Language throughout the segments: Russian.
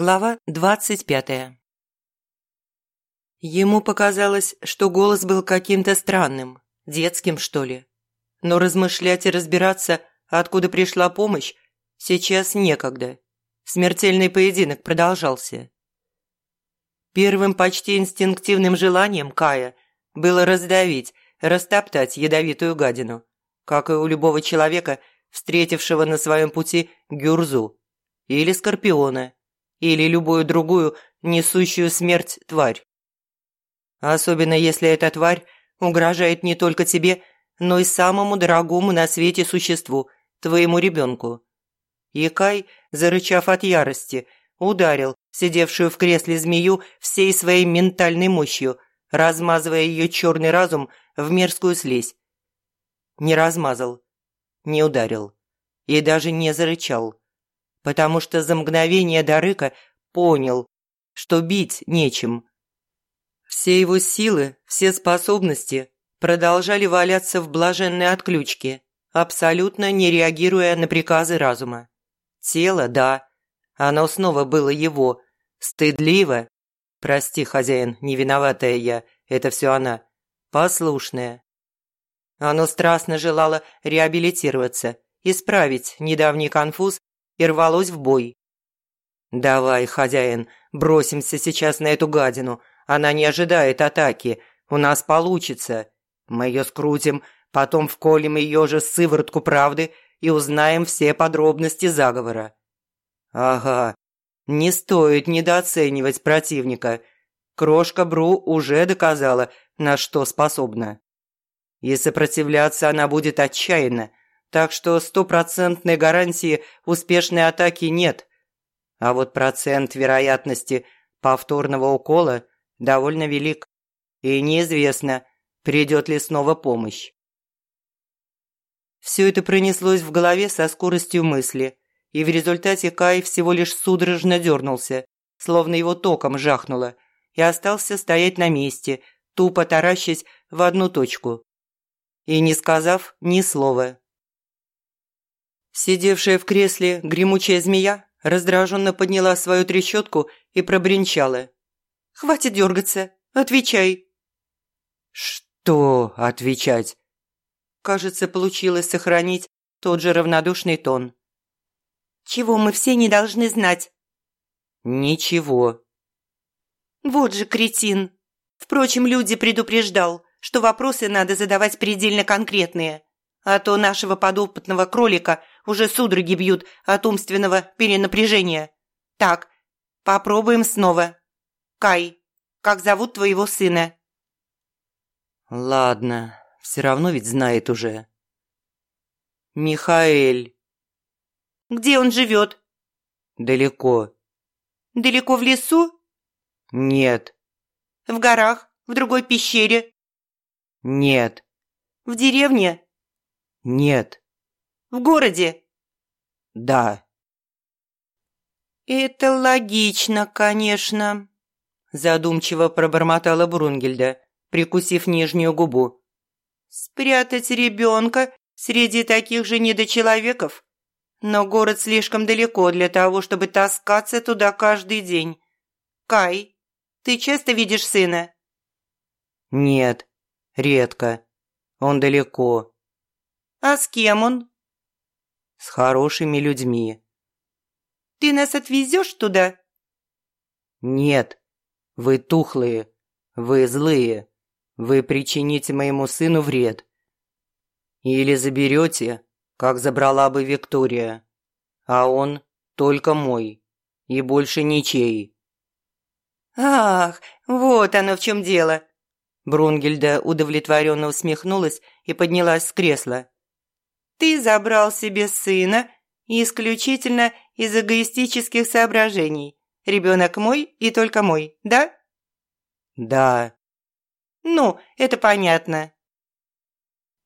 Глава двадцать пятая. Ему показалось, что голос был каким-то странным, детским, что ли. Но размышлять и разбираться, откуда пришла помощь, сейчас некогда. Смертельный поединок продолжался. Первым почти инстинктивным желанием Кая было раздавить, растоптать ядовитую гадину, как и у любого человека, встретившего на своем пути гюрзу или скорпиона – или любую другую несущую смерть тварь. Особенно если эта тварь угрожает не только тебе, но и самому дорогому на свете существу, твоему ребенку. Якай, зарычав от ярости, ударил сидевшую в кресле змею всей своей ментальной мощью, размазывая ее черный разум в мерзкую слизь. Не размазал, не ударил и даже не зарычал потому что за мгновение до рыка понял, что бить нечем. Все его силы, все способности продолжали валяться в блаженной отключке, абсолютно не реагируя на приказы разума. Тело, да, оно снова было его, стыдливо. Прости, хозяин, не виноватая я, это все она. Послушная. Оно страстно желало реабилитироваться, исправить недавний конфуз и рвалось в бой. «Давай, хозяин, бросимся сейчас на эту гадину. Она не ожидает атаки. У нас получится. Мы ее скрутим, потом вколем ее же сыворотку правды и узнаем все подробности заговора». «Ага, не стоит недооценивать противника. Крошка Бру уже доказала, на что способна. И сопротивляться она будет отчаянно, так что стопроцентной гарантии успешной атаки нет. А вот процент вероятности повторного укола довольно велик. И неизвестно, придет ли снова помощь. Все это пронеслось в голове со скоростью мысли, и в результате Кай всего лишь судорожно дернулся, словно его током жахнуло, и остался стоять на месте, тупо таращась в одну точку. И не сказав ни слова. Сидевшая в кресле гремучая змея раздраженно подняла свою трещотку и пробринчала. «Хватит дергаться! Отвечай!» «Что отвечать?» Кажется, получилось сохранить тот же равнодушный тон. «Чего мы все не должны знать?» «Ничего». «Вот же кретин! Впрочем, люди предупреждал, что вопросы надо задавать предельно конкретные, а то нашего подопытного кролика уже судороги бьют от умственного перенапряжения. Так, попробуем снова. Кай, как зовут твоего сына?» «Ладно, все равно ведь знает уже». «Михаэль». «Где он живет?» «Далеко». «Далеко в лесу?» «Нет». «В горах? В другой пещере?» «Нет». «В деревне?» «Нет». В городе?» «Да». «Это логично, конечно», – задумчиво пробормотала Брунгельда, прикусив нижнюю губу. «Спрятать ребенка среди таких же недочеловеков? Но город слишком далеко для того, чтобы таскаться туда каждый день. Кай, ты часто видишь сына?» «Нет, редко. Он далеко». «А с кем он?» С хорошими людьми. «Ты нас отвезешь туда?» «Нет, вы тухлые, вы злые, вы причините моему сыну вред. Или заберете, как забрала бы Виктория, а он только мой и больше ничей». «Ах, вот оно в чем дело!» Брунгельда удовлетворенно усмехнулась и поднялась с кресла. Ты забрал себе сына исключительно из эгоистических соображений. Ребенок мой и только мой, да? Да. Ну, это понятно.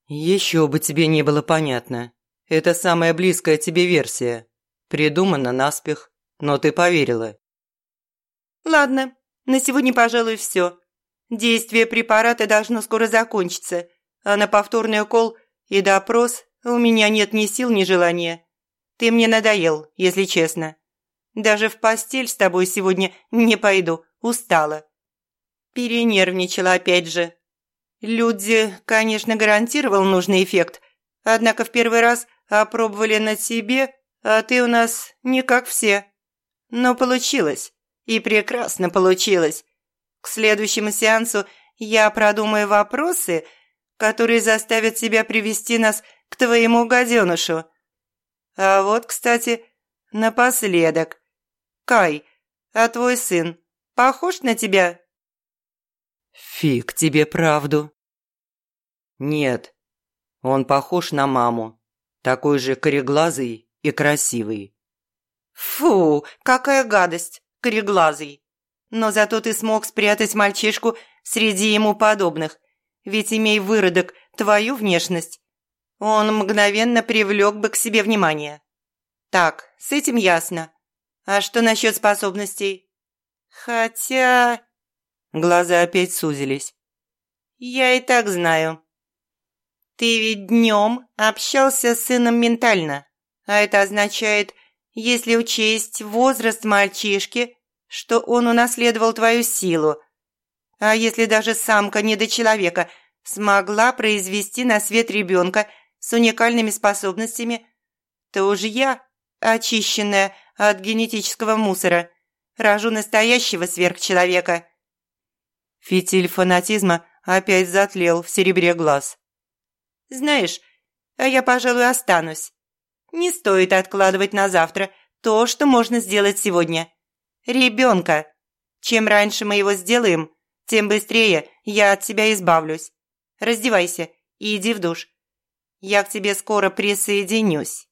Еще бы тебе не было понятно. Это самая близкая тебе версия. Придумана наспех, но ты поверила. Ладно, на сегодня, пожалуй, все. Действие препарата должно скоро закончиться, а на повторный укол и допрос у меня нет ни сил, ни желания. Ты мне надоел, если честно. Даже в постель с тобой сегодня не пойду, устала. Перенервничала опять же. Люди, конечно, гарантировал нужный эффект, однако в первый раз опробовали на себе, а ты у нас не как все. Но получилось. И прекрасно получилось. К следующему сеансу я продумаю вопросы, которые заставят тебя привести нас к твоему гаденышу. А вот, кстати, напоследок. Кай, а твой сын похож на тебя?» «Фиг тебе правду». «Нет, он похож на маму, такой же кореглазый и красивый». «Фу, какая гадость, кореглазый. Но зато ты смог спрятать мальчишку среди ему подобных, ведь имей выродок твою внешность, он мгновенно привлек бы к себе внимание. Так, с этим ясно. А что насчет способностей? Хотя... Глаза опять сузились. Я и так знаю. Ты ведь днем общался с сыном ментально, а это означает, если учесть возраст мальчишки, что он унаследовал твою силу. А если даже самка недочеловека смогла произвести на свет ребенка с уникальными способностями, то уж я, очищенная от генетического мусора, рожу настоящего сверхчеловека. Фитиль фанатизма опять затлел в серебре глаз. Знаешь, а я, пожалуй, останусь. Не стоит откладывать на завтра то, что можно сделать сегодня. Ребенка. Чем раньше мы его сделаем, тем быстрее я от себя избавлюсь. Раздевайся и иди в душ. Я к тебе скоро присоединюсь».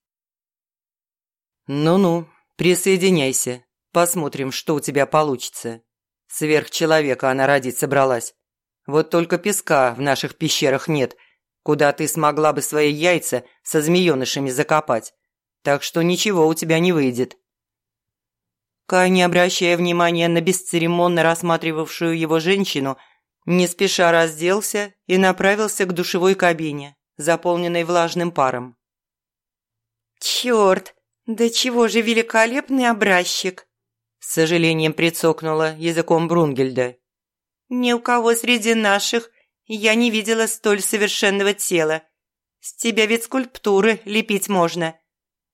«Ну-ну, присоединяйся. Посмотрим, что у тебя получится. Сверхчеловека она родить собралась. Вот только песка в наших пещерах нет, куда ты смогла бы свои яйца со змеенышами закопать. Так что ничего у тебя не выйдет». Кай, не обращая внимания на бесцеремонно рассматривавшую его женщину, не спеша разделся и направился к душевой кабине заполненной влажным паром. «Чёрт, да чего же великолепный образчик!» С сожалением прицокнула языком Брунгельда. «Ни у кого среди наших я не видела столь совершенного тела. С тебя ведь скульптуры лепить можно.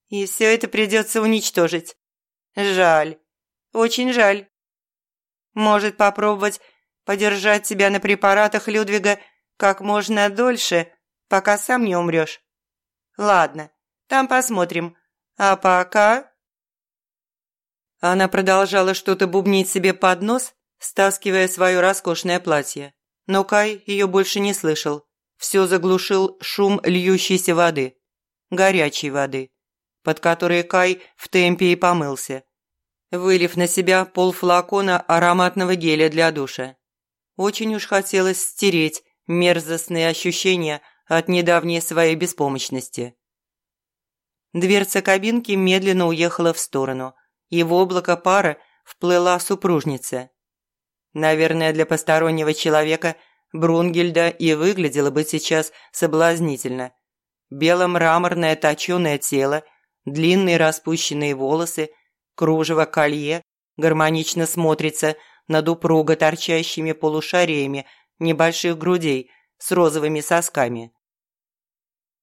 И все это придется уничтожить. Жаль, очень жаль. Может попробовать подержать тебя на препаратах Людвига как можно дольше, пока сам не умрешь. Ладно, там посмотрим. А пока...» Она продолжала что-то бубнить себе под нос, стаскивая свое роскошное платье. Но Кай ее больше не слышал. Все заглушил шум льющейся воды. Горячей воды, под которой Кай в темпе и помылся, вылив на себя полфлакона ароматного геля для душа. Очень уж хотелось стереть мерзостные ощущения от недавней своей беспомощности. Дверца кабинки медленно уехала в сторону, и в облако пара вплыла супружница. Наверное, для постороннего человека Брунгельда и выглядела бы сейчас соблазнительно. Бело-мраморное точёное тело, длинные распущенные волосы, кружево колье гармонично смотрится над упруго торчащими полушариями небольших грудей с розовыми сосками.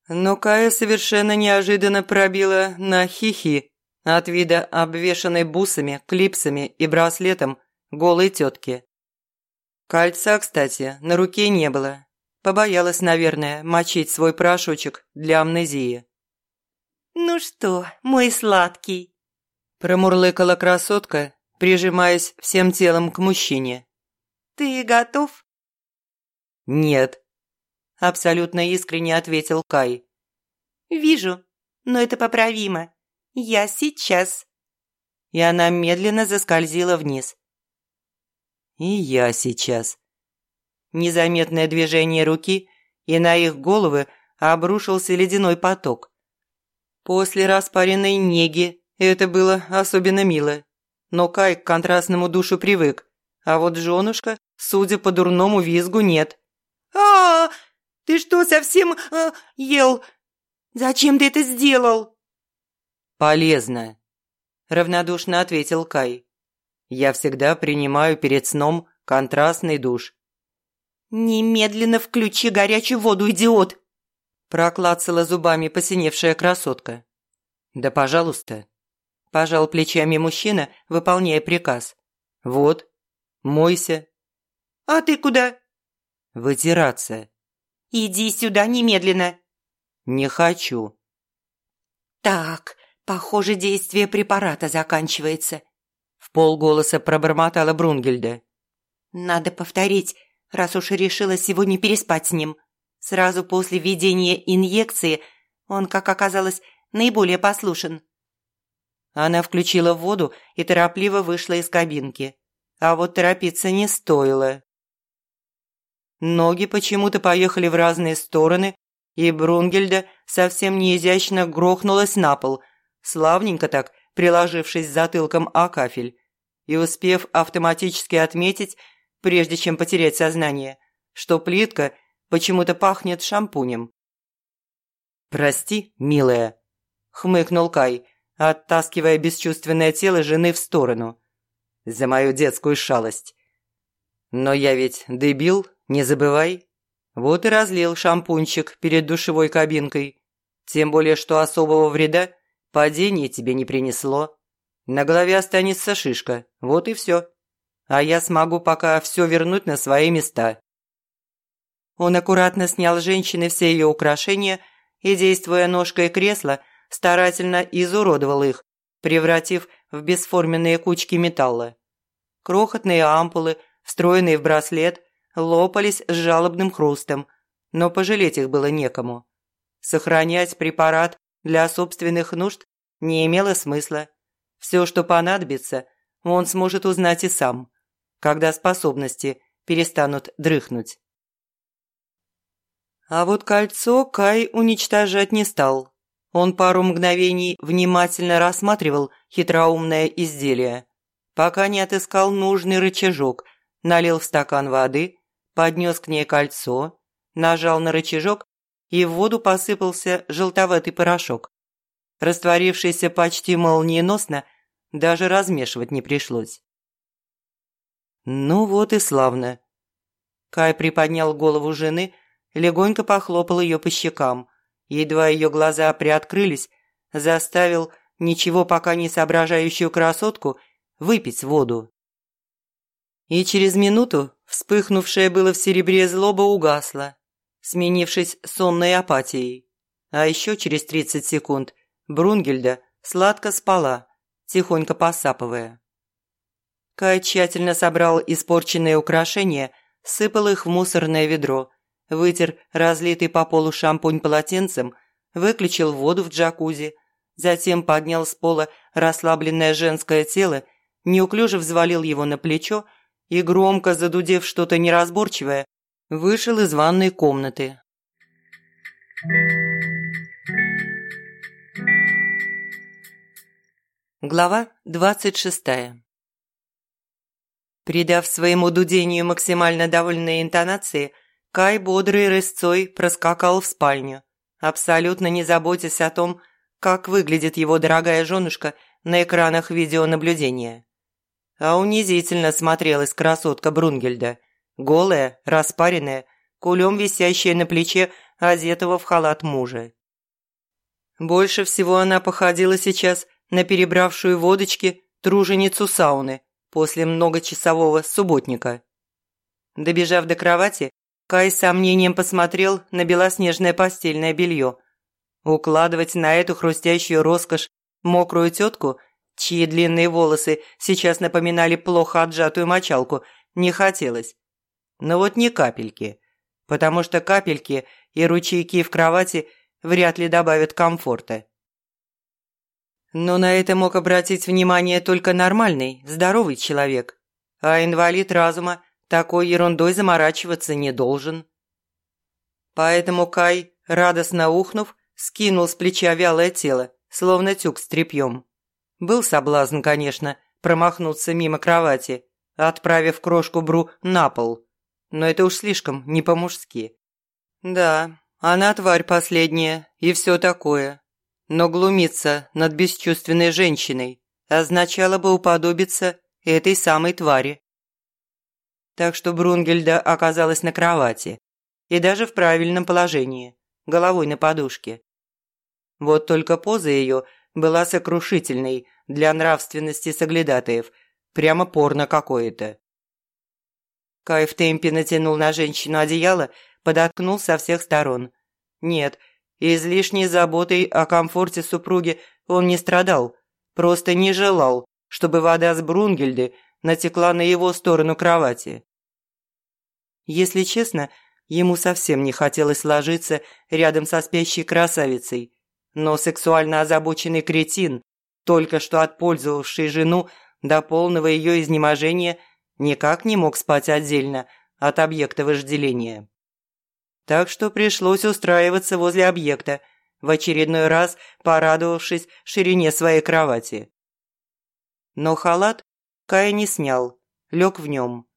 Но Кая совершенно неожиданно пробила на хихи от вида обвешанной бусами, клипсами и браслетом голой тетки. Кольца, кстати, на руке не было. Побоялась, наверное, мочить свой порошочек для амнезии. «Ну что, мой сладкий?» Промурлыкала красотка, прижимаясь всем телом к мужчине. «Ты готов?» «Нет», абсолютно искренне ответил Кай. «Вижу, но это поправимо. Я сейчас». И она медленно заскользила вниз. «И я сейчас». Незаметное движение руки, и на их головы обрушился ледяной поток. После распаренной неги это было особенно мило. Но Кай к контрастному душу привык, а вот женушка, судя по дурному визгу, нет. а, ты что, совсем э, ел? Зачем ты это сделал?» «Полезно». – равнодушно ответил Кай. «Я всегда принимаю перед сном контрастный душ». «Немедленно включи горячую воду, идиот!» – проклацала зубами посиневшая красотка. «Да пожалуйста», – пожал плечами мужчина, выполняя приказ. «Вот, мойся». «А ты куда?» «Вытираться». «Иди сюда немедленно». «Не хочу». «Так, похоже, действие препарата заканчивается», – в полголоса пробормотала Брунгельда. «Надо повторить, раз уж решила сегодня переспать с ним. Сразу после введения инъекции он, как оказалось, наиболее послушен». Она включила воду и торопливо вышла из кабинки. А вот торопиться не стоило. Ноги почему-то поехали в разные стороны, и Брунгельда совсем неизящно грохнулась на пол, славненько так, приложившись затылком о кафель, и успев автоматически отметить, прежде чем потерять сознание, что плитка почему-то пахнет шампунем. «Прости, милая», – хмыкнул Кай, оттаскивая бесчувственное тело жены в сторону. «За мою детскую шалость. Но я ведь дебил, не забывай. Вот и разлил шампунчик перед душевой кабинкой. Тем более, что особого вреда падение тебе не принесло. На голове останется шишка, вот и все. А я смогу пока все вернуть на свои места. Он аккуратно снял женщины все ее украшения и, действуя ножкой кресла, старательно изуродовал их, превратив в бесформенные кучки металла. Крохотные ампулы, встроенные в браслет, лопались с жалобным хрустом, но пожалеть их было некому. Сохранять препарат для собственных нужд не имело смысла. Все, что понадобится, он сможет узнать и сам, когда способности перестанут дрыхнуть. А вот кольцо Кай уничтожать не стал. Он пару мгновений внимательно рассматривал хитроумное изделие, пока не отыскал нужный рычажок, налил в стакан воды поднес к ней кольцо, нажал на рычажок, и в воду посыпался желтоватый порошок. Растворившийся почти молниеносно, даже размешивать не пришлось. «Ну вот и славно». Кай приподнял голову жены, легонько похлопал ее по щекам. Едва ее глаза приоткрылись, заставил ничего пока не соображающую красотку выпить воду. И через минуту Вспыхнувшая было в серебре злоба угасла, сменившись сонной апатией. А еще через 30 секунд Брунгельда сладко спала, тихонько посапывая. Кай тщательно собрал испорченные украшения, сыпал их в мусорное ведро, вытер разлитый по полу шампунь полотенцем, выключил воду в джакузи, затем поднял с пола расслабленное женское тело, неуклюже взвалил его на плечо и, громко задудев что-то неразборчивое, вышел из ванной комнаты. Глава двадцать шестая. Придав своему дудению максимально довольные интонации, Кай бодрой рысцой проскакал в спальню, абсолютно не заботясь о том, как выглядит его дорогая женушка на экранах видеонаблюдения а унизительно смотрелась красотка Брунгельда. Голая, распаренная, кулем висящая на плече одетого в халат мужа. Больше всего она походила сейчас на перебравшую водочки труженицу сауны после многочасового субботника. Добежав до кровати, Кай с сомнением посмотрел на белоснежное постельное белье. Укладывать на эту хрустящую роскошь мокрую тетку – чьи длинные волосы сейчас напоминали плохо отжатую мочалку, не хотелось. Но вот не капельки, потому что капельки и ручейки в кровати вряд ли добавят комфорта. Но на это мог обратить внимание только нормальный, здоровый человек, а инвалид разума такой ерундой заморачиваться не должен. Поэтому Кай, радостно ухнув, скинул с плеча вялое тело, словно тюк с тряпьем. Был соблазн, конечно, промахнуться мимо кровати, отправив крошку Бру на пол. Но это уж слишком не по-мужски. Да, она тварь последняя и все такое. Но глумиться над бесчувственной женщиной, означало бы уподобиться этой самой твари. Так что Брунгельда оказалась на кровати, и даже в правильном положении, головой на подушке. Вот только поза ее была сокрушительной для нравственности соглядатаев, прямо порно какое-то. Кай в темпе натянул на женщину одеяло, подоткнул со всех сторон. Нет, излишней заботой о комфорте супруги он не страдал, просто не желал, чтобы вода с Брунгельды натекла на его сторону кровати. Если честно, ему совсем не хотелось ложиться рядом со спящей красавицей, но сексуально озабоченный кретин, только что отпользовавший жену до полного ее изнеможения – никак не мог спать отдельно от объекта вожделения. Так что пришлось устраиваться возле объекта, в очередной раз порадовавшись ширине своей кровати. Но халат Кай не снял, лег в нем.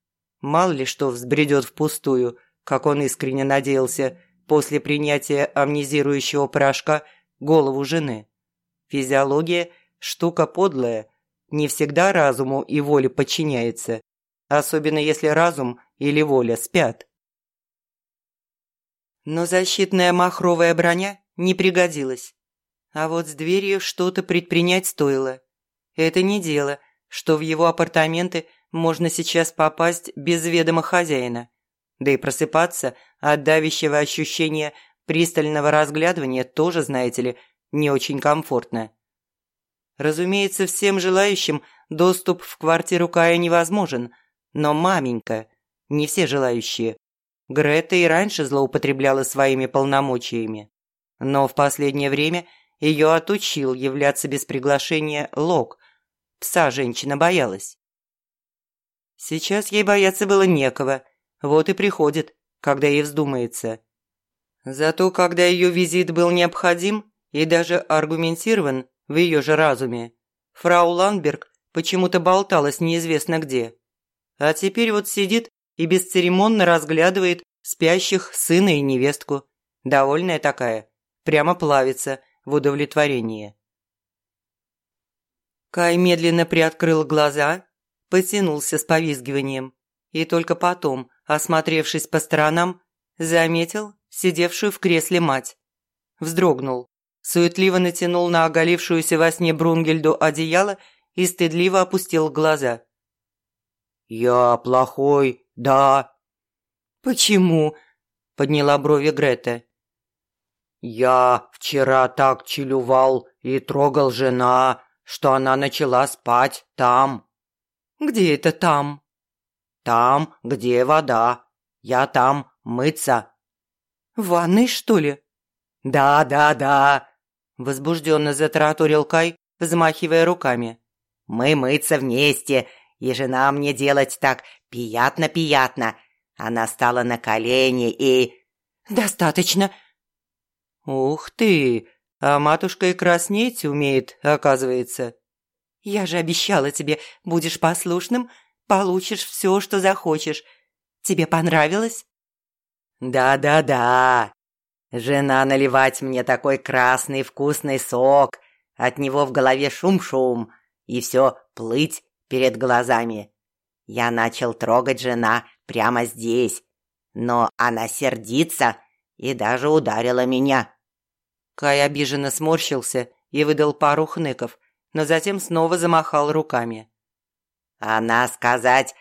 Мало ли что взбредет впустую, как он искренне надеялся, после принятия амнезирующего порошка голову жены. Физиология – штука подлая, не всегда разуму и воле подчиняется особенно если разум или воля спят. Но защитная махровая броня не пригодилась. А вот с дверью что-то предпринять стоило. Это не дело, что в его апартаменты можно сейчас попасть без ведома хозяина. Да и просыпаться от давящего ощущения пристального разглядывания тоже, знаете ли, не очень комфортно. Разумеется, всем желающим доступ в квартиру Кая невозможен – но маменька, не все желающие. Грета и раньше злоупотребляла своими полномочиями. Но в последнее время ее отучил являться без приглашения Лок. Пса женщина боялась. Сейчас ей бояться было некого, вот и приходит, когда ей вздумается. Зато когда ее визит был необходим и даже аргументирован в ее же разуме, фрау Ланберг почему-то болталась неизвестно где. А теперь вот сидит и бесцеремонно разглядывает спящих сына и невестку. Довольная такая, прямо плавится в удовлетворении. Кай медленно приоткрыл глаза, потянулся с повизгиванием и только потом, осмотревшись по сторонам, заметил сидевшую в кресле мать. Вздрогнул, суетливо натянул на оголившуюся во сне Брунгельду одеяло и стыдливо опустил глаза. «Я плохой, да». «Почему?» – подняла брови Грета. «Я вчера так челювал и трогал жена, что она начала спать там». «Где это там?» «Там, где вода. Я там мыться». «В ванной, что ли?» «Да, да, да», – возбужденно затараторил Кай, взмахивая руками. «Мы мыться вместе, и жена мне делать так приятно-приятно. Она стала на колени и... «Достаточно!» «Ух ты! А матушка и краснеть умеет, оказывается!» «Я же обещала тебе, будешь послушным, получишь все, что захочешь. Тебе понравилось?» «Да-да-да! Жена наливать мне такой красный вкусный сок, от него в голове шум-шум, и все плыть перед глазами. Я начал трогать жена прямо здесь, но она сердится и даже ударила меня. Кай обиженно сморщился и выдал пару хныков, но затем снова замахал руками. Она сказать,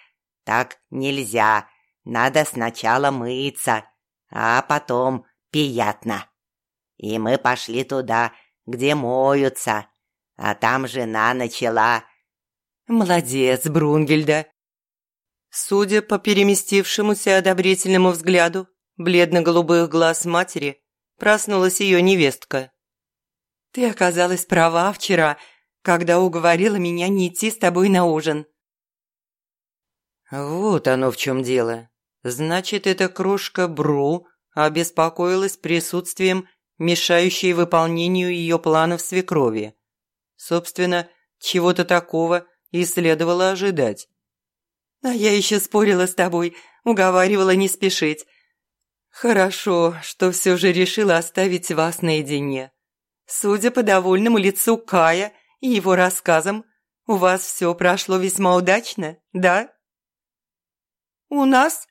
так нельзя, надо сначала мыться, а потом приятно. И мы пошли туда, где моются, а там жена начала Молодец, Брунгельда. Судя по переместившемуся одобрительному взгляду бледно-голубых глаз матери, проснулась ее невестка. Ты оказалась права вчера, когда уговорила меня не идти с тобой на ужин. Вот оно в чем дело. Значит, эта крошка Бру обеспокоилась присутствием, мешающей выполнению ее планов свекрови. Собственно, чего-то такого – и следовало ожидать. А я еще спорила с тобой, уговаривала не спешить. Хорошо, что все же решила оставить вас наедине. Судя по довольному лицу Кая и его рассказам, У вас все прошло весьма удачно, да?» «У нас?»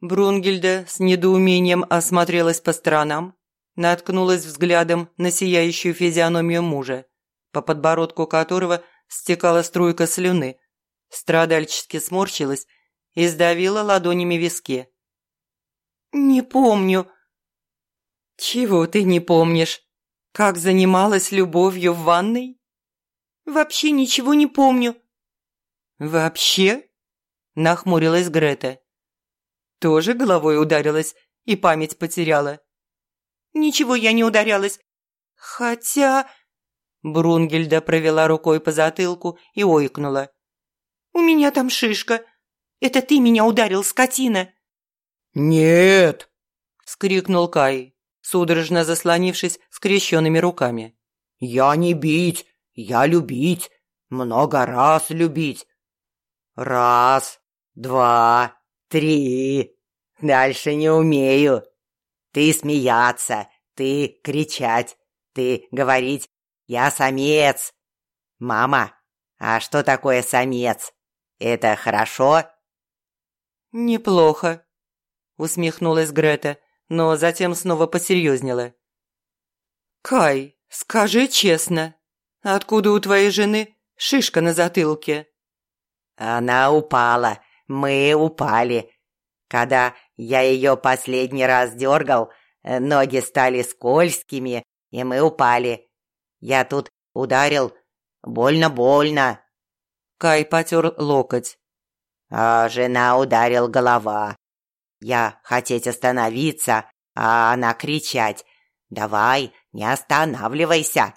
Брунгельда с недоумением осмотрелась по сторонам, наткнулась взглядом на сияющую физиономию мужа, по подбородку которого стекала струйка слюны, страдальчески сморщилась и сдавила ладонями виски. «Не помню». «Чего ты не помнишь? Как занималась любовью в ванной?» «Вообще ничего не помню». «Вообще?» – нахмурилась Грета. «Тоже головой ударилась и память потеряла?» «Ничего я не ударялась. Хотя...» Брунгельда провела рукой по затылку и ойкнула. «У меня там шишка. Это ты меня ударил, скотина!» «Нет!» – скрикнул Кай, судорожно заслонившись скрещенными руками. «Я не бить, я любить, много раз любить. Раз, два, три, дальше не умею. Ты смеяться, ты кричать, ты говорить «я самец». Мама, а что такое самец? Это хорошо?» «Неплохо», – усмехнулась Грета, но затем снова посерьезнела. «Кай, скажи честно, откуда у твоей жены шишка на затылке?» «Она упала, мы упали. Когда я ее последний раз дергал, ноги стали скользкими, и мы упали. Я тут ударил больно-больно». Кай потер локоть. А жена ударил голова. Я хотеть остановиться, а она кричать «Давай, не останавливайся!»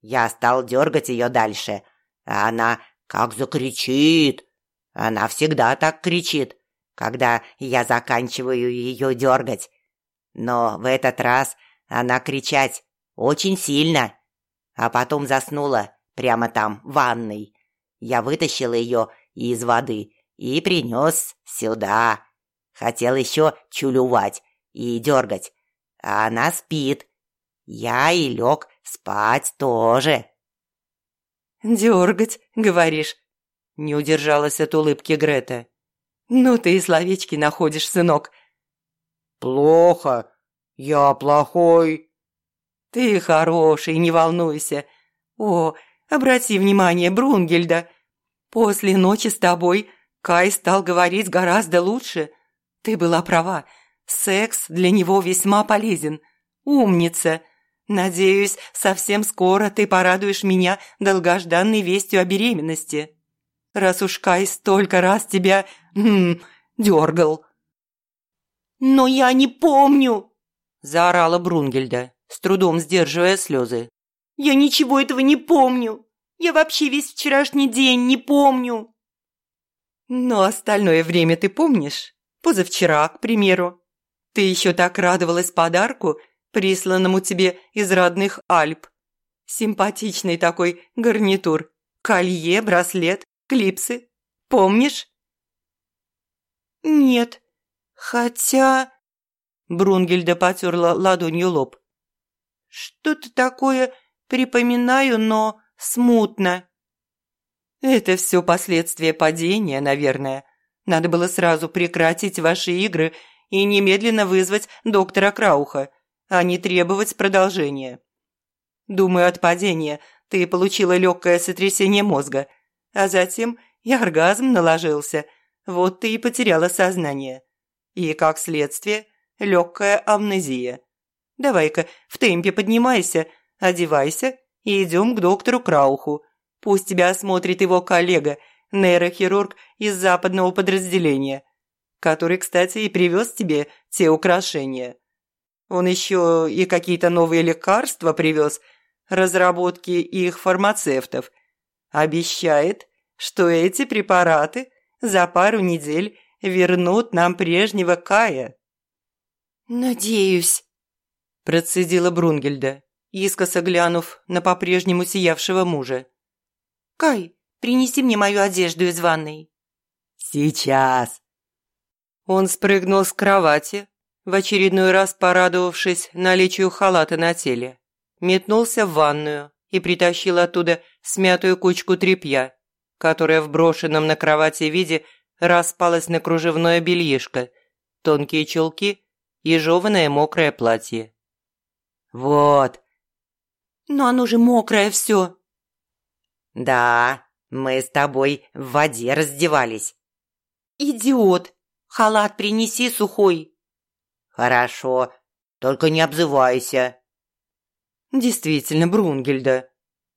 Я стал дергать ее дальше, а она как закричит. Она всегда так кричит, когда я заканчиваю ее дергать. Но в этот раз она кричать очень сильно, а потом заснула прямо там, в ванной. Я вытащил ее из воды и принес сюда. Хотел еще чулювать и дергать, а она спит. Я и лег спать тоже. «Дергать, говоришь?» – не удержалась от улыбки Грета. «Ну ты и словечки находишь, сынок». «Плохо. Я плохой». «Ты хороший, не волнуйся. О, обрати внимание, Брунгельда. После ночи с тобой Кай стал говорить гораздо лучше. Ты была права. Секс для него весьма полезен. Умница. Надеюсь, совсем скоро ты порадуешь меня долгожданной вестью о беременности. Раз уж Кай столько раз тебя м, дергал. «Но я не помню!» – заорала Брунгельда, с трудом сдерживая слезы. «Я ничего этого не помню! Я вообще весь вчерашний день не помню!» Но остальное время ты помнишь? Позавчера, к примеру. Ты еще так радовалась подарку, присланному тебе из родных Альп. Симпатичный такой гарнитур. Колье, браслет, клипсы. Помнишь? Нет. Хотя... Брунгельда потерла ладонью лоб. Что-то такое припоминаю, но смутно. Это все последствия падения, наверное. Надо было сразу прекратить ваши игры и немедленно вызвать доктора Крауха, а не требовать продолжения. Думаю, от падения ты получила легкое сотрясение мозга, а затем и оргазм наложился, вот ты и потеряла сознание. И, как следствие, легкая амнезия. Давай-ка в темпе поднимайся, одевайся и идем к доктору Крауху. Пусть тебя осмотрит его коллега, нейрохирург из западного подразделения, который, кстати, и привез тебе те украшения. Он еще и какие-то новые лекарства привез, разработки их фармацевтов. Обещает, что эти препараты за пару недель вернут нам прежнего Кая. «Надеюсь», – процедила Брунгельда, искоса глянув на по-прежнему сиявшего мужа. «Кай, принеси мне мою одежду из ванной». «Сейчас». Он спрыгнул с кровати, в очередной раз порадовавшись наличию халата на теле, метнулся в ванную и притащил оттуда смятую кучку тряпья, которая в брошенном на кровати виде распалась на кружевное бельишко, тонкие чулки и жеванное мокрое платье. «Вот!» «Но оно же мокрое все!» «Да, мы с тобой в воде раздевались». «Идиот! Халат принеси сухой!» «Хорошо, только не обзывайся!» «Действительно, Брунгельда!»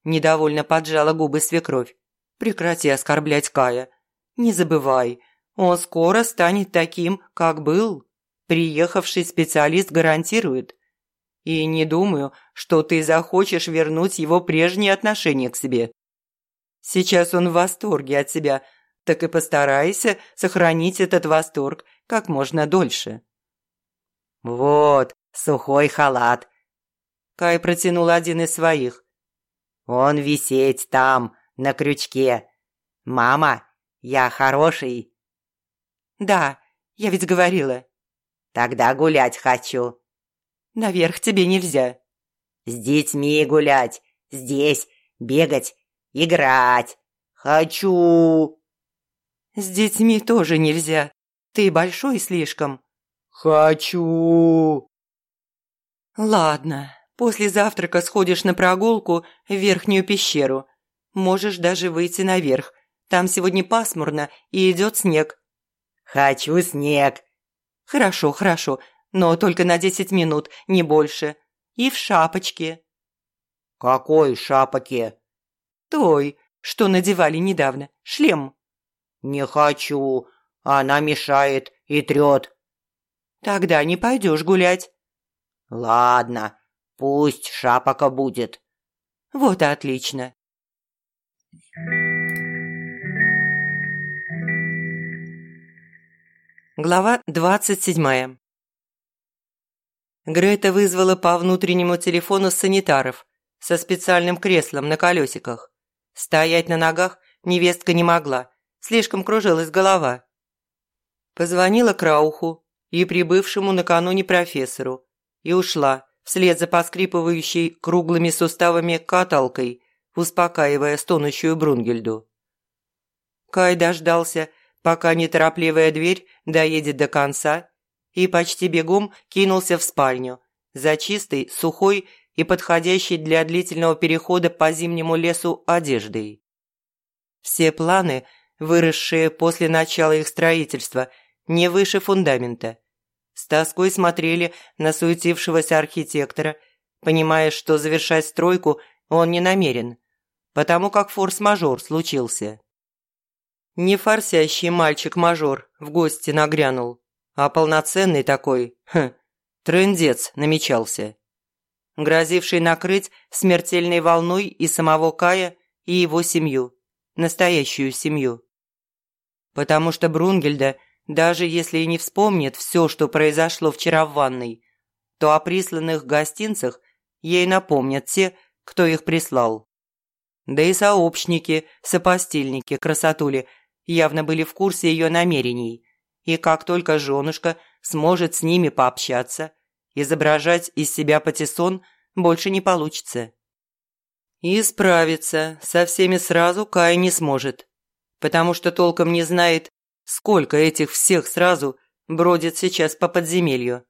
Недовольно поджала губы свекровь. «Прекрати оскорблять Кая. Не забывай, он скоро станет таким, как был. Приехавший специалист гарантирует. И не думаю, что ты захочешь вернуть его прежние отношения к себе. Сейчас он в восторге от тебя, так и постарайся сохранить этот восторг как можно дольше». «Вот, сухой халат». Кай протянул один из своих. «Он висеть там, на крючке. Мама, я хороший». «Да, я ведь говорила». «Тогда гулять хочу». «Наверх тебе нельзя». «С детьми гулять, здесь, бегать, играть. Хочу». «С детьми тоже нельзя. Ты большой слишком». «Хочу!» «Ладно, после завтрака сходишь на прогулку в верхнюю пещеру. Можешь даже выйти наверх. Там сегодня пасмурно и идет снег». «Хочу снег!» «Хорошо, хорошо, но только на десять минут, не больше. И в шапочке». «Какой шапоке?» «Той, что надевали недавно. Шлем». «Не хочу. Она мешает и трет». Тогда не пойдешь гулять». «Ладно, пусть шапока будет». «Вот и отлично». Глава двадцать седьмая. Грета вызвала по внутреннему телефону санитаров со специальным креслом на колесиках. Стоять на ногах невестка не могла, слишком кружилась голова. Позвонила Крауху, и прибывшему накануне профессору, и ушла вслед за поскрипывающей круглыми суставами каталкой, успокаивая стонущую Брунгельду. Кай дождался, пока неторопливая дверь доедет до конца, и почти бегом кинулся в спальню за чистой, сухой и подходящей для длительного перехода по зимнему лесу одеждой. Все планы, выросшие после начала их строительства – не выше фундамента. С тоской смотрели на суетившегося архитектора, понимая, что завершать стройку он не намерен, потому как форс-мажор случился. Не форсящий мальчик-мажор в гости нагрянул, а полноценный такой, хм, трындец намечался, грозивший накрыть смертельной волной и самого Кая, и его семью, настоящую семью. Потому что Брунгельда – даже если и не вспомнит все, что произошло вчера в ванной, то о присланных гостинцах ей напомнят те, кто их прислал. Да и сообщники, сопостильники красотули явно были в курсе ее намерений, и как только женушка сможет с ними пообщаться, изображать из себя патиссон больше не получится. И справиться со всеми сразу Кай не сможет, потому что толком не знает, Сколько этих всех сразу бродит сейчас по подземелью?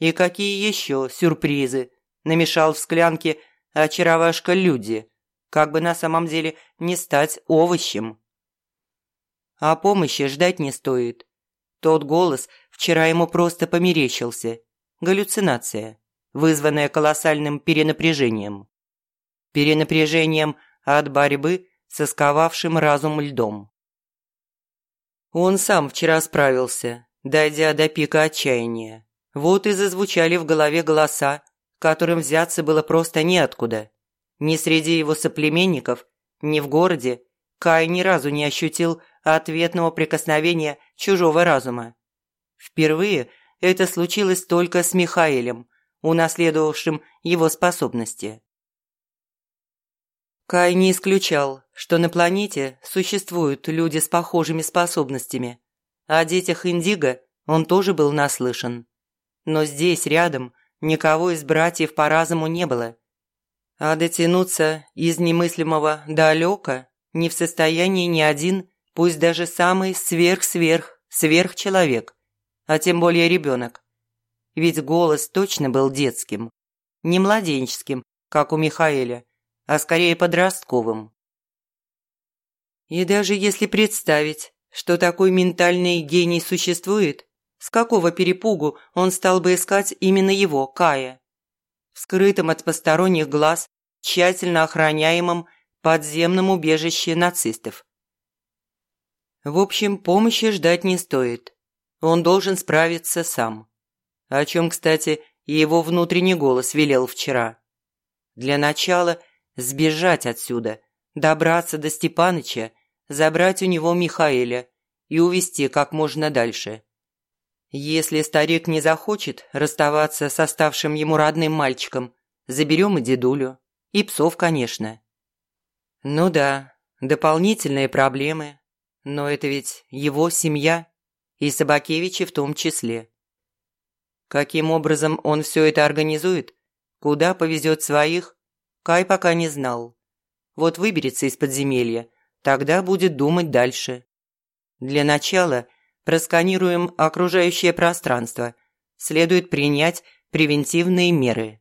И какие еще сюрпризы намешал в склянке очаровашка люди, как бы на самом деле не стать овощем? А помощи ждать не стоит. Тот голос вчера ему просто померещился. Галлюцинация, вызванная колоссальным перенапряжением. Перенапряжением от борьбы со сковавшим разум льдом. Он сам вчера справился, дойдя до пика отчаяния. Вот и зазвучали в голове голоса, которым взяться было просто неоткуда. Ни среди его соплеменников, ни в городе Кай ни разу не ощутил ответного прикосновения чужого разума. Впервые это случилось только с Михаилем, унаследовавшим его способности. Кай не исключал, что на планете существуют люди с похожими способностями. О детях Индиго он тоже был наслышан. Но здесь, рядом, никого из братьев по разуму не было. А дотянуться из немыслимого далека не в состоянии ни один, пусть даже самый сверх-сверх, сверхчеловек, а тем более ребенок. Ведь голос точно был детским, не младенческим, как у Михаэля, а скорее подростковым. И даже если представить, что такой ментальный гений существует, с какого перепугу он стал бы искать именно его, Кая? В скрытом от посторонних глаз, тщательно охраняемом подземном убежище нацистов. В общем, помощи ждать не стоит. Он должен справиться сам. О чем, кстати, его внутренний голос велел вчера. Для начала сбежать отсюда, добраться до Степаныча, забрать у него Михаэля и увезти как можно дальше. Если старик не захочет расставаться с оставшим ему родным мальчиком, заберем и дедулю. И псов, конечно. Ну да, дополнительные проблемы. Но это ведь его семья. И Собакевичи в том числе. Каким образом он все это организует? Куда повезет своих? Кай пока не знал. Вот выберется из подземелья, тогда будет думать дальше. Для начала – просканируем окружающее пространство. Следует принять превентивные меры.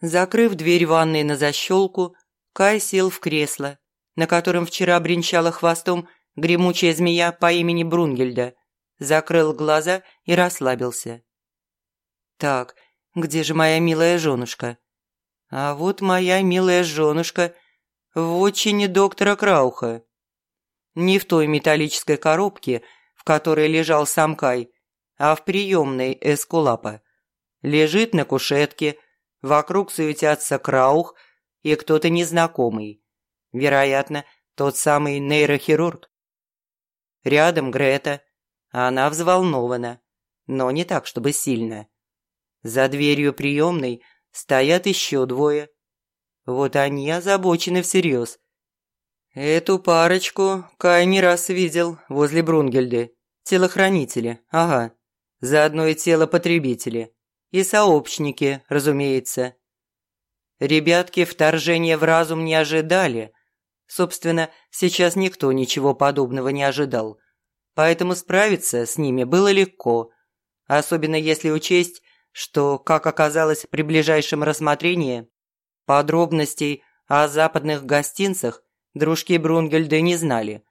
Закрыв дверь ванной на защелку, Кай сел в кресло, на котором вчера бренчала хвостом гремучая змея по имени Брунгельда, закрыл глаза и расслабился. «Так, где же моя милая женушка?» «А вот моя милая женушка в отчине доктора Крауха». Не в той металлической коробке, в которой лежал сам Кай, а в приемной Эскулапа. Лежит на кушетке, вокруг суетятся Краух и кто-то незнакомый. Вероятно, тот самый нейрохирург. Рядом Грета. Она взволнована, но не так, чтобы сильно. За дверью приемной стоят еще двое. Вот они озабочены всерьез. Эту парочку Кай не раз видел возле Брунгельды. Телохранители, ага. Заодно и тело потребители. И сообщники, разумеется. Ребятки вторжения в разум не ожидали. Собственно, сейчас никто ничего подобного не ожидал. Поэтому справиться с ними было легко. Особенно если учесть, что, как оказалось при ближайшем рассмотрении, подробностей о западных гостинцах дружки Брунгельда не знали.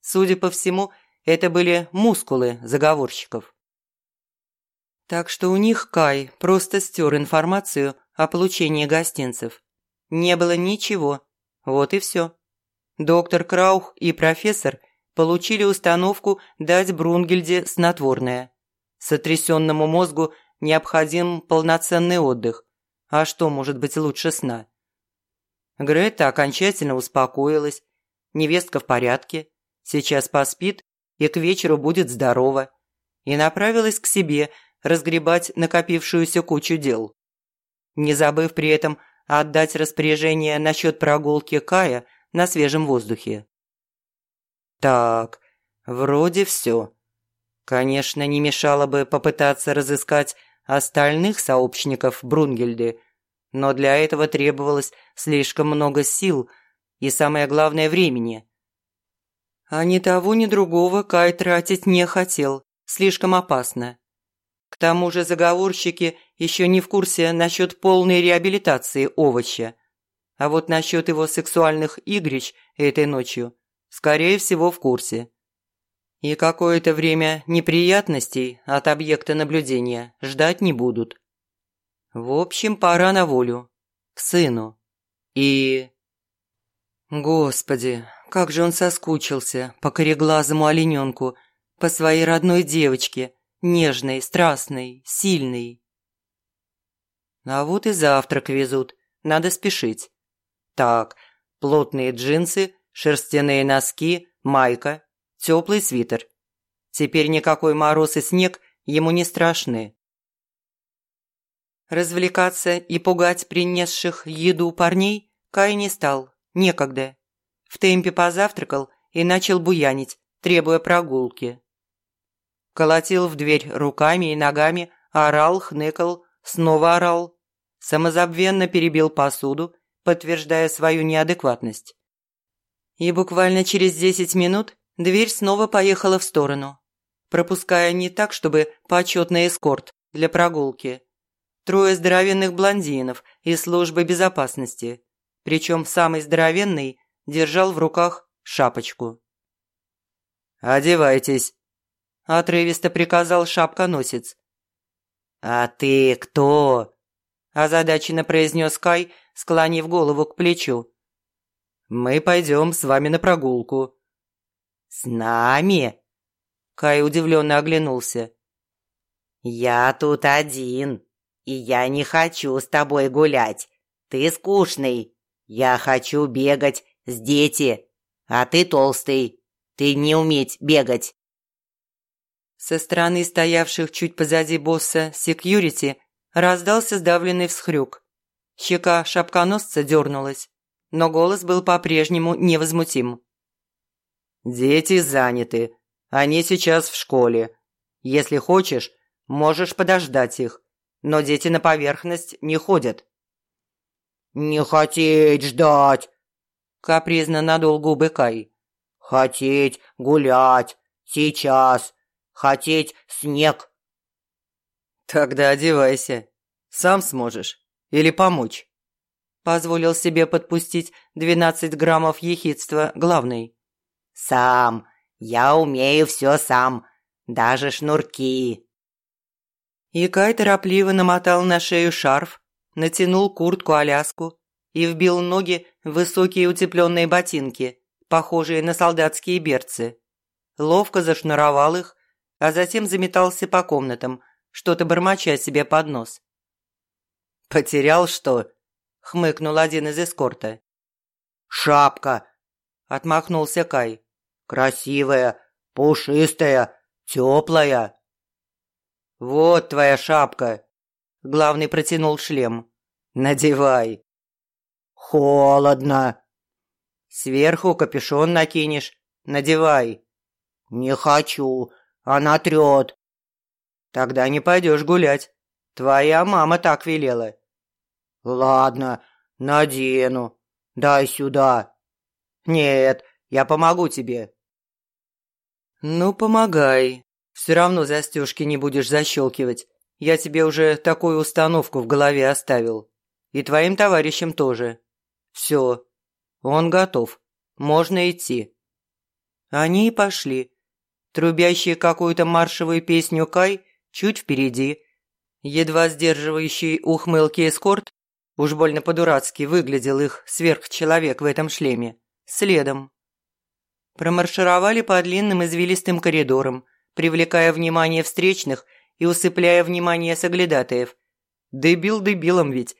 Судя по всему, это были мускулы заговорщиков. Так что у них Кай просто стер информацию о получении гостинцев. Не было ничего. Вот и все. Доктор Краух и профессор получили установку дать Брунгельде снотворное. Сотрясенному мозгу необходим полноценный отдых. А что может быть лучше сна? Грета окончательно успокоилась. Невестка в порядке. Сейчас поспит и к вечеру будет здорова. И направилась к себе разгребать накопившуюся кучу дел. Не забыв при этом отдать распоряжение насчет прогулки Кая на свежем воздухе. Так, вроде все. Конечно, не мешало бы попытаться разыскать остальных сообщников Брунгельды, но для этого требовалось слишком много сил и, самое главное, времени. А ни того, ни другого Кай тратить не хотел, слишком опасно. К тому же заговорщики еще не в курсе насчет полной реабилитации овоща. А вот насчет его сексуальных игрищ этой ночью, скорее всего, в курсе. И какое-то время неприятностей от объекта наблюдения ждать не будут. В общем, пора на волю. К сыну. И... Господи, как же он соскучился по кореглазому олененку, по своей родной девочке, нежной, страстной, сильной. А вот и завтрак везут, надо спешить. Так, плотные джинсы, шерстяные носки, майка, теплый свитер. Теперь никакой мороз и снег ему не страшны. Развлекаться и пугать принесших еду парней Кай не стал, некогда. В темпе позавтракал и начал буянить, требуя прогулки. Колотил в дверь руками и ногами, орал, хныкал, снова орал. самозабвенно перебил посуду, подтверждая свою неадекватность. И буквально через десять минут дверь снова поехала в сторону, пропуская не так, чтобы почетный эскорт для прогулки. Трое здоровенных блондинов из службы безопасности, причем самый здоровенный держал в руках шапочку. «Одевайтесь», – отрывисто приказал шапконосец. «А ты кто?» – озадаченно произнес Кай, склонив голову к плечу. «Мы пойдем с вами на прогулку». «С нами?» Кай удивленно оглянулся. «Я тут один, и я не хочу с тобой гулять. Ты скучный. Я хочу бегать с дети, а ты толстый. Ты не уметь бегать». Со стороны стоявших чуть позади босса секьюрити раздался сдавленный всхрюк. Щека шапконосца дернулась, но голос был по-прежнему невозмутим. «Дети заняты. Они сейчас в школе. Если хочешь, можешь подождать их. Но дети на поверхность не ходят». «Не хотеть ждать!» Капризно надул губы Кай. «Хотеть гулять. Сейчас. Хотеть снег». «Тогда одевайся. Сам сможешь. Или помочь?» Позволил себе подпустить двенадцать граммов ехидства главный. «Сам. Я умею все сам. Даже шнурки». И Кай торопливо намотал на шею шарф, натянул куртку-аляску и вбил ноги в высокие утепленные ботинки, похожие на солдатские берцы. Ловко зашнуровал их, а затем заметался по комнатам, что-то бормоча себе под нос. «Потерял что?» – хмыкнул один из эскорта. «Шапка!» – отмахнулся Кай. «Красивая, пушистая, теплая!» «Вот твоя шапка!» Главный протянул шлем. «Надевай!» «Холодно!» «Сверху капюшон накинешь. Надевай!» «Не хочу, она трет!» «Тогда не пойдешь гулять. Твоя мама так велела». «Ладно, надену. Дай сюда». «Нет, я помогу тебе». «Ну, помогай. Все равно застежки не будешь защелкивать. Я тебе уже такую установку в голове оставил. И твоим товарищам тоже. Все. Он готов. Можно идти». Они и пошли. Трубящий какую-то маршевую песню Кай чуть впереди. Едва сдерживающий ухмылки эскорт, уж больно по-дурацки выглядел их сверхчеловек в этом шлеме, следом. Промаршировали по длинным извилистым коридорам, привлекая внимание встречных и усыпляя внимание соглядатаев. Дебил дебилом ведь.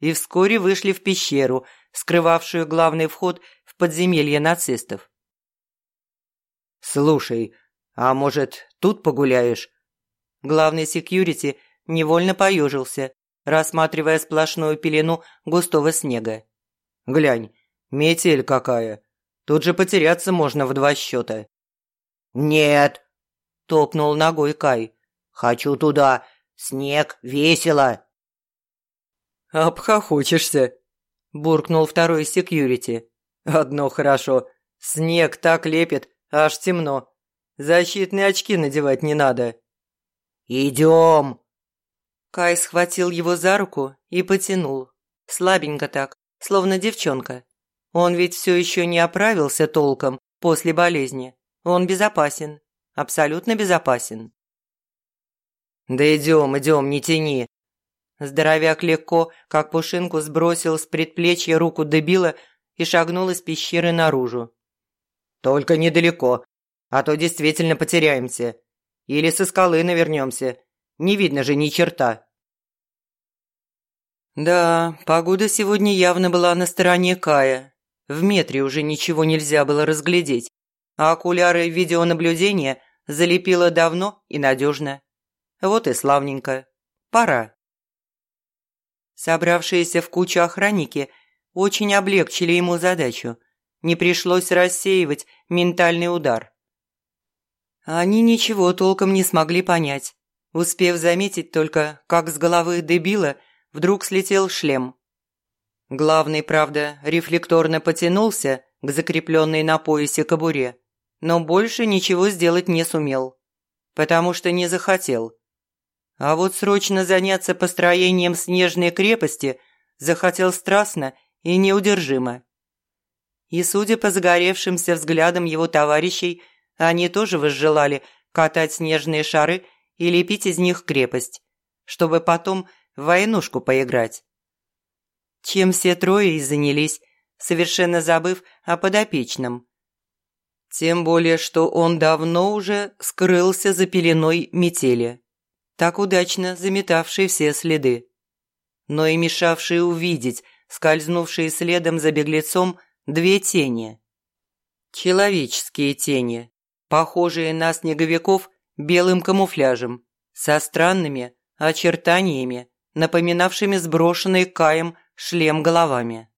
И вскоре вышли в пещеру, скрывавшую главный вход в подземелье нацистов. «Слушай, а может, тут погуляешь?» Главный секьюрити невольно поежился, рассматривая сплошную пелену густого снега. «Глянь, метель какая! Тут же потеряться можно в два счета». «Нет!» – топнул ногой Кай. «Хочу туда! Снег, весело!» «Обхохочешься!» – буркнул второй секьюрити. «Одно хорошо. Снег так лепит, аж темно. Защитные очки надевать не надо». «Идем!» Кай схватил его за руку и потянул. Слабенько так, словно девчонка. Он ведь все еще не оправился толком после болезни. Он безопасен. Абсолютно безопасен. «Да идем, идем, не тяни!» Здоровяк легко, как пушинку, сбросил с предплечья руку дебила и шагнул из пещеры наружу. «Только недалеко, а то действительно потеряемся. Или со скалы навернемся. Не видно же ни черта». Да, погода сегодня явно была на стороне Кая. В метре уже ничего нельзя было разглядеть, а окуляры видеонаблюдения залепило давно и надежно. Вот и славненько. Пора. Собравшиеся в кучу охранники очень облегчили ему задачу. Не пришлось рассеивать ментальный удар. Они ничего толком не смогли понять, успев заметить только, как с головы дебила вдруг слетел шлем. Главный, правда, рефлекторно потянулся к закрепленной на поясе кобуре, но больше ничего сделать не сумел, потому что не захотел. А вот срочно заняться построением снежной крепости захотел страстно и неудержимо. И, судя по загоревшимся взглядам его товарищей, они тоже возжелали катать снежные шары и лепить из них крепость, чтобы потом в войнушку поиграть. Чем все трое и занялись, совершенно забыв о подопечном. Тем более, что он давно уже скрылся за пеленой метели, так удачно заметавший все следы, но и мешавший увидеть скользнувшие следом за беглецом две тени. Человеческие тени, похожие на снеговиков белым камуфляжем, со странными очертаниями, напоминавшими сброшенный Каем шлем головами.